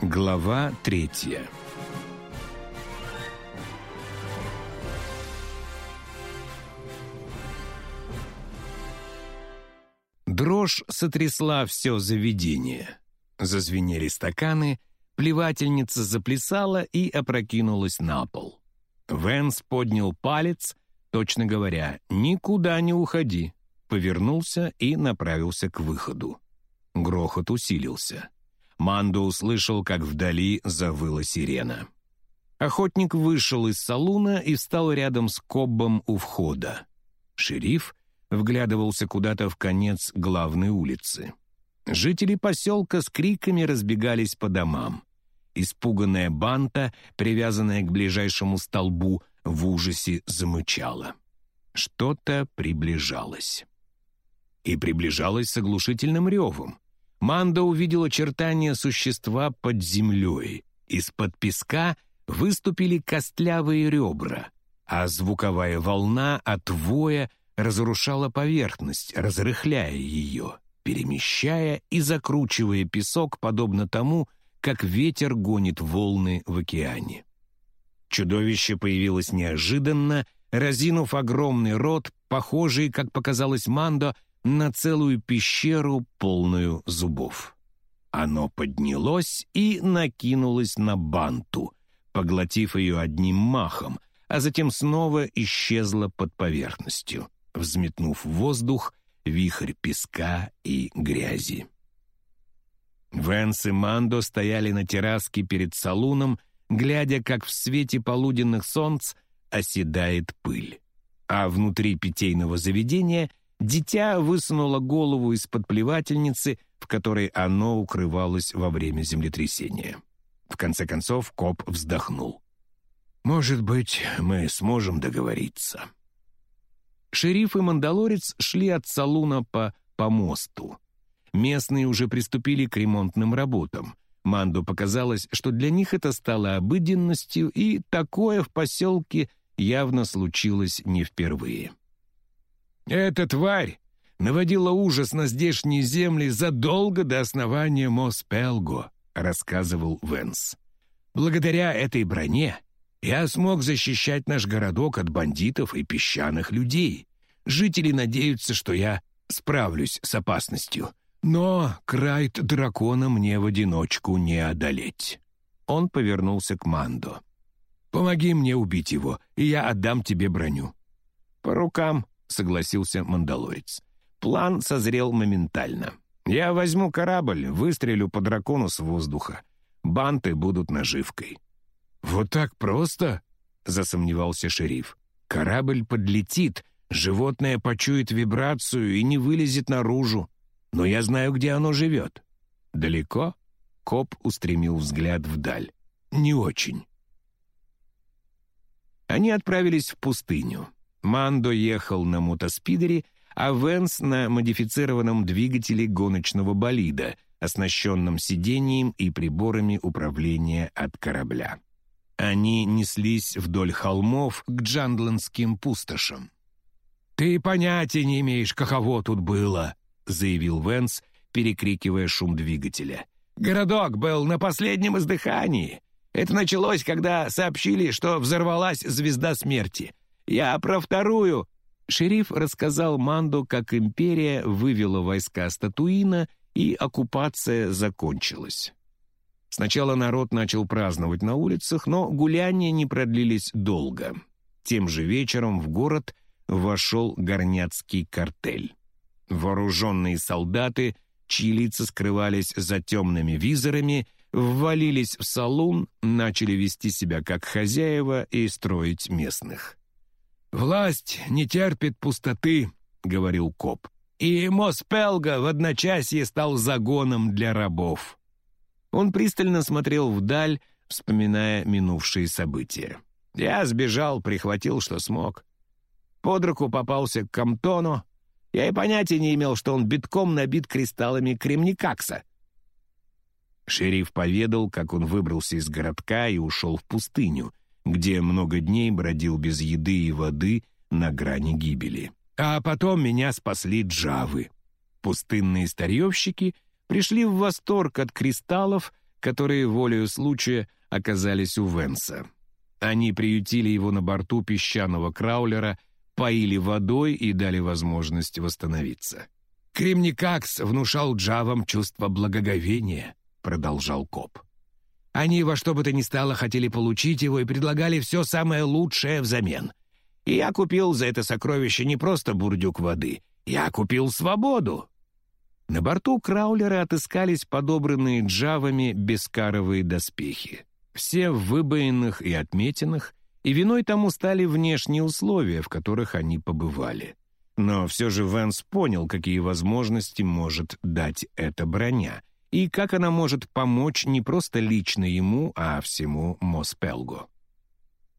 Глава третья Дрожь сотрясла все заведение. Зазвенели стаканы, плевательница заплясала и опрокинулась на пол. Венс поднял палец, точно говоря, «Никуда не уходи», повернулся и направился к выходу. Грохот усилился. Мандо услышал, как вдали завыла сирена. Охотник вышел из салуна и встал рядом с Коббом у входа. Шериф вглядывался куда-то в конец главной улицы. Жители поселка с криками разбегались по домам. Испуганная банта, привязанная к ближайшему столбу, в ужасе замычала. Что-то приближалось. И приближалось с оглушительным ревом. Манда увидела очертания существа под землей. Из-под песка выступили костлявые ребра, а звуковая волна от воя разрушала поверхность, разрыхляя ее, перемещая и закручивая песок, подобно тому, как ветер гонит волны в океане. Чудовище появилось неожиданно, разинув огромный рот, похожий, как показалось Мандо, на целую пещеру, полную зубов. Оно поднялось и накинулось на банту, поглотив ее одним махом, а затем снова исчезло под поверхностью, взметнув в воздух вихрь песка и грязи. Венс и Мандо стояли на терраске перед салуном, глядя, как в свете полуденных солнц оседает пыль. А внутри питейного заведения Дитя высунуло голову из-под плевательницы, в которой оно укрывалось во время землетрясения. В конце концов коп вздохнул. «Может быть, мы сможем договориться». Шериф и мандалорец шли от салуна по помосту. Местные уже приступили к ремонтным работам. Манду показалось, что для них это стало обыденностью, и такое в поселке явно случилось не впервые. Эта тварь наводила ужас на здешние земли задолго до основания Моспелго, рассказывал Венс. Благодаря этой броне я смог защищать наш городок от бандитов и песчаных людей. Жители надеются, что я справлюсь с опасностью. Но Крайт дракона мне в одиночку не одолеть. Он повернулся к Мандо. «Помоги мне убить его, и я отдам тебе броню». «По рукам», — согласился Мандалорец. План созрел моментально. «Я возьму корабль, выстрелю по дракону с воздуха. Банты будут наживкой». «Вот так просто?» — засомневался шериф. «Корабль подлетит, животное почует вибрацию и не вылезет наружу. Но я знаю, где оно живет». «Далеко?» — коп устремил взгляд вдаль. «Не очень». Они отправились в пустыню. Мандо ехал на мотоспидере, а Венс на модифицированном двигателе гоночного болида, оснащенном сиденьем и приборами управления от корабля. Они неслись вдоль холмов к джандландским пустошам. «Ты понятия не имеешь, каково тут было», — заявил Венс, перекрикивая шум двигателя. «Городок был на последнем издыхании. Это началось, когда сообщили, что взорвалась звезда смерти. «Я про вторую!» Шериф рассказал Манду, как империя вывела войска Статуина, и оккупация закончилась. Сначала народ начал праздновать на улицах, но гуляния не продлились долго. Тем же вечером в город вошел горняцкий картель. Вооруженные солдаты, чьи лица скрывались за темными визорами, ввалились в салун, начали вести себя как хозяева и строить местных. «Власть не терпит пустоты», — говорил коп. «И Моспелга в одночасье стал загоном для рабов». Он пристально смотрел вдаль, вспоминая минувшие события. Я сбежал, прихватил, что смог. Под руку попался к Камтону. Я и понятия не имел, что он битком набит кристаллами кремникакса. Шериф поведал, как он выбрался из городка и ушел в пустыню, где много дней бродил без еды и воды на грани гибели. А потом меня спасли джавы. Пустынные старьевщики пришли в восторг от кристаллов, которые волею случая оказались у Венса. Они приютили его на борту песчаного краулера, поили водой и дали возможность восстановиться. «Кремникакс внушал джавам чувство благоговения», — продолжал коп. «Они во что бы то ни стало хотели получить его и предлагали все самое лучшее взамен. И я купил за это сокровище не просто бурдюк воды, я купил свободу». На борту краулера отыскались подобранные джавами бескаровые доспехи. Все в выбоинах и отметинах, и виной тому стали внешние условия, в которых они побывали. Но все же Венс понял, какие возможности может дать эта броня, и как она может помочь не просто лично ему, а всему Моспелгу.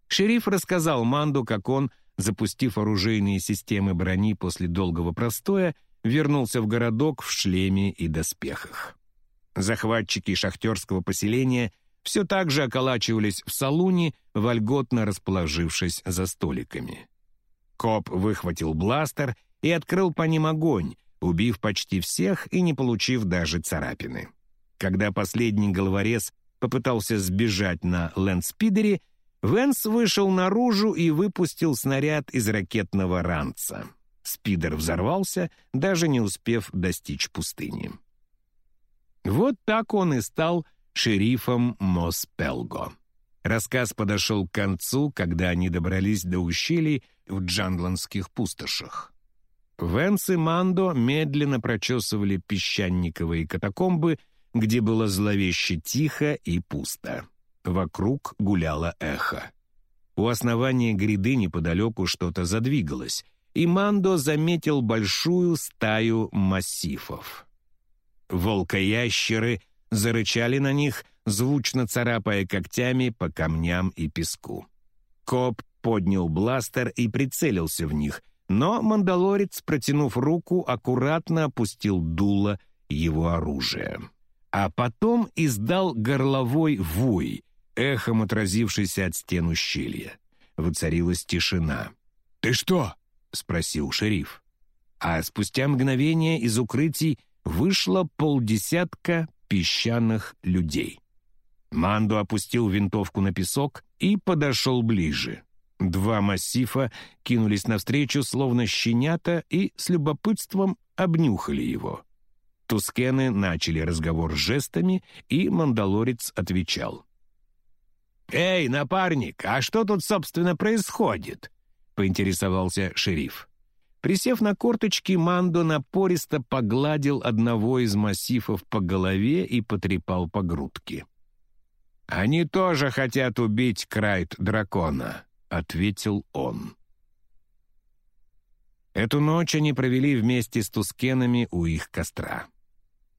Шериф рассказал Манду, как он, запустив оружейные системы брони после долгого простоя, вернулся в городок в шлеме и доспехах. Захватчики шахтерского поселения все так же околачивались в салуне, вольготно расположившись за столиками. Коп выхватил бластер и открыл по ним огонь, убив почти всех и не получив даже царапины. Когда последний головорез попытался сбежать на лэндспидере, Венс вышел наружу и выпустил снаряд из ракетного ранца. Спидер взорвался, даже не успев достичь пустыни. Вот так он и стал шерифом Моспелго. Рассказ подошел к концу, когда они добрались до ущелий в Джандландских пустошах. Венс и Мандо медленно прочесывали песчаниковые катакомбы, где было зловеще тихо и пусто. Вокруг гуляло эхо. У основания гряды неподалеку что-то задвигалось, и Мандо заметил большую стаю массифов. Волкоящеры зарычали на них, звучно царапая когтями по камням и песку. Коп поднял бластер и прицелился в них, но мандалорец, протянув руку, аккуратно опустил дуло его оружия. А потом издал горловой вой, эхом отразившийся от стен ущелья. Воцарилась тишина. «Ты что?» — спросил шериф. А спустя мгновение из укрытий вышло полдесятка песчаных людей. Мандо опустил винтовку на песок и подошел ближе. Два массифа кинулись навстречу, словно щенята, и с любопытством обнюхали его. Тускены начали разговор жестами, и мандалорец отвечал. «Эй, напарник, а что тут, собственно, происходит?» — поинтересовался шериф. Присев на корточки, Мандо напористо погладил одного из массифов по голове и потрепал по грудке. «Они тоже хотят убить Крайт-дракона», — ответил он. Эту ночь они провели вместе с Тускенами у их костра.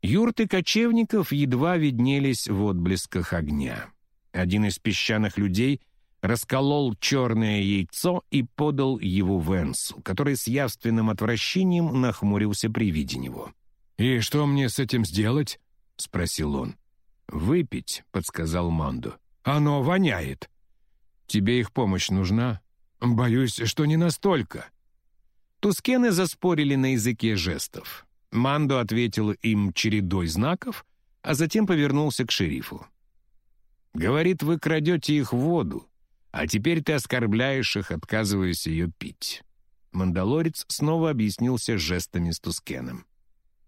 Юрты кочевников едва виднелись в отблесках огня. Один из песчаных людей расколол черное яйцо и подал его Венсу, который с явственным отвращением нахмурился при виде него. «И что мне с этим сделать?» — спросил он. «Выпить», — подсказал Манду. «Оно воняет». «Тебе их помощь нужна?» «Боюсь, что не настолько». Тускены заспорили на языке жестов. Мандо ответил им чередой знаков, а затем повернулся к шерифу. «Говорит, вы крадете их воду. А теперь ты оскорбляешь их, отказываясь ее пить». Мандалорец снова объяснился жестами с Тускеном.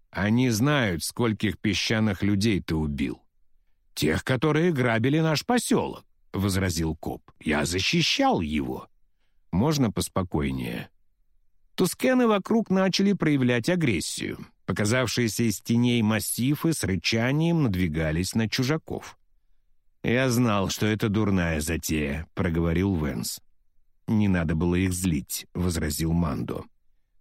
«Они знают, скольких песчаных людей ты убил». «Тех, которые грабили наш поселок», — возразил коп. «Я защищал его». «Можно поспокойнее?» Тускены вокруг начали проявлять агрессию. Показавшиеся из теней массивы с рычанием надвигались на чужаков. «Я знал, что это дурная затея», — проговорил Венс. «Не надо было их злить», — возразил Мандо.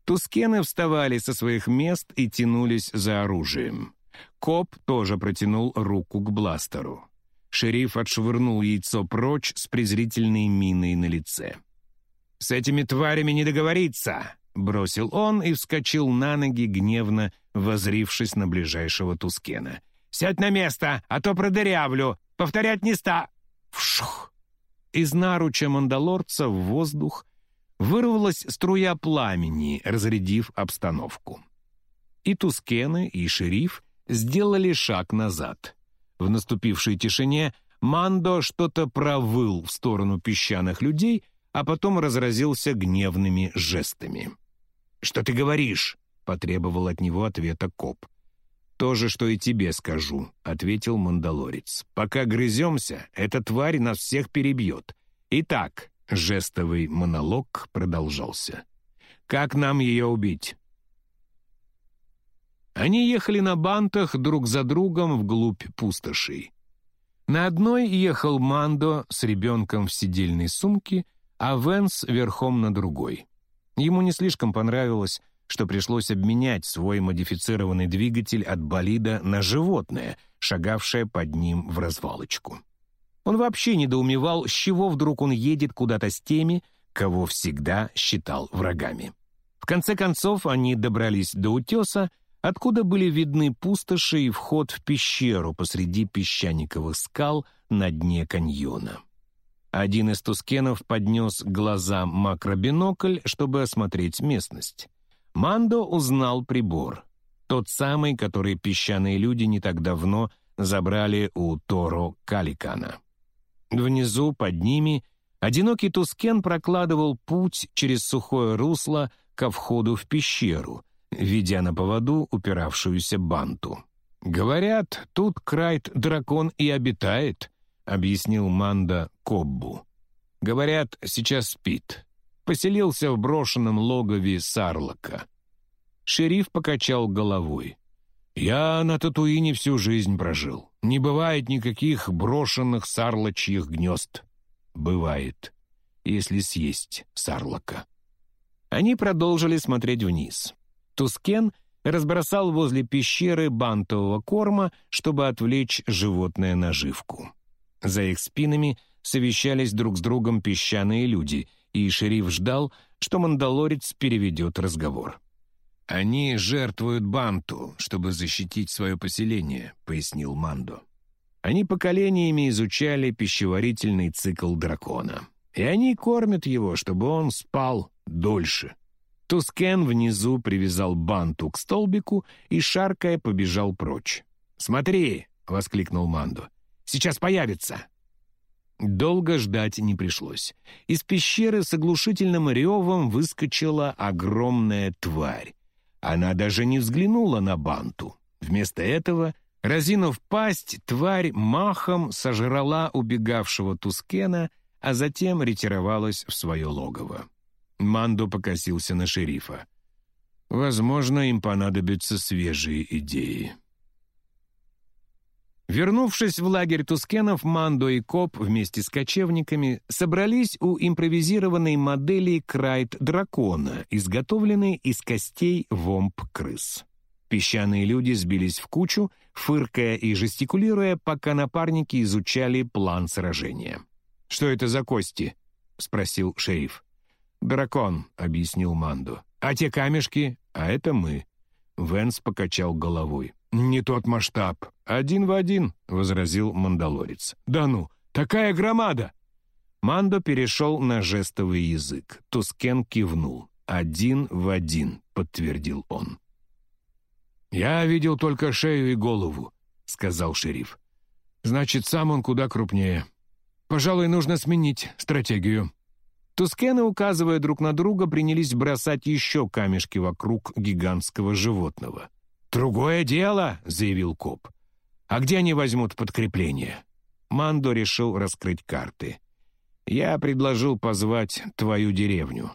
Тускены вставали со своих мест и тянулись за оружием. Коп тоже протянул руку к бластеру. Шериф отшвырнул яйцо прочь с презрительной миной на лице. «С этими тварями не договориться!» — бросил он и вскочил на ноги, гневно возрившись на ближайшего Тускена. «Сядь на место, а то продырявлю! Повторять не ста...» Вшух! Из наруча мандалорца в воздух вырвалась струя пламени, разрядив обстановку. И Тускены, и шериф сделали шаг назад. В наступившей тишине Мандо что-то провыл в сторону песчаных людей, а потом разразился гневными жестами. «Что ты говоришь?» — потребовал от него ответа коп. «То же, что и тебе скажу», — ответил мандалорец. «Пока грыземся, эта тварь нас всех перебьет. Итак, жестовый монолог продолжался. Как нам ее убить?» Они ехали на бантах друг за другом вглубь пустошей. На одной ехал Мандо с ребенком в сидельной сумке, а Венс верхом на другой. Ему не слишком понравилось, что пришлось обменять свой модифицированный двигатель от болида на животное, шагавшее под ним в развалочку. Он вообще недоумевал, с чего вдруг он едет куда-то с теми, кого всегда считал врагами. В конце концов, они добрались до утеса, откуда были видны пустоши и вход в пещеру посреди песчаниковых скал на дне каньона. Один из тускенов поднес глазам макробинокль, чтобы осмотреть местность. Мандо узнал прибор. Тот самый, который песчаные люди не так давно забрали у Торо Каликана. Внизу, под ними, одинокий Тускен прокладывал путь через сухое русло ко входу в пещеру, ведя на поводу упиравшуюся банту. «Говорят, тут Крайт-дракон и обитает», — объяснил Манда Коббу. «Говорят, сейчас спит. Поселился в брошенном логове Сарлока». Шериф покачал головой. «Я на Татуине всю жизнь прожил. Не бывает никаких брошенных сарлочьих гнезд. Бывает, если съесть сарлока». Они продолжили смотреть вниз. Тускен разбросал возле пещеры бантового корма, чтобы отвлечь животное наживку. За их спинами совещались друг с другом песчаные люди, и шериф ждал, что мандалорец переведет разговор. «Они жертвуют банту, чтобы защитить свое поселение», — пояснил Мандо. Они поколениями изучали пищеварительный цикл дракона. И они кормят его, чтобы он спал дольше. Тускен внизу привязал банту к столбику и, шаркая, побежал прочь. «Смотри!» — воскликнул Мандо. «Сейчас появится!» Долго ждать не пришлось. Из пещеры с оглушительным ревом выскочила огромная тварь. Она даже не взглянула на банту. Вместо этого, разинув пасть, тварь махом сожрала убегавшего Тускена, а затем ретировалась в свое логово. Мандо покосился на шерифа. «Возможно, им понадобятся свежие идеи». Вернувшись в лагерь Тускенов, Мандо и Коп вместе с кочевниками собрались у импровизированной модели Крайт-дракона, изготовленной из костей вомп-крыс. Песчаные люди сбились в кучу, фыркая и жестикулируя, пока напарники изучали план сражения. «Что это за кости?» — спросил шериф. «Дракон», — объяснил Мандо. «А те камешки? А это мы». Венс покачал головой. «Не тот масштаб. Один в один», — возразил мандалорец. «Да ну, такая громада!» Мандо перешел на жестовый язык. Тускен кивнул. «Один в один», — подтвердил он. «Я видел только шею и голову», — сказал шериф. «Значит, сам он куда крупнее. Пожалуй, нужно сменить стратегию». Тускены, указывая друг на друга, принялись бросать еще камешки вокруг гигантского животного. «Другое дело», — заявил коп. «А где они возьмут подкрепление?» Мандо решил раскрыть карты. «Я предложил позвать твою деревню.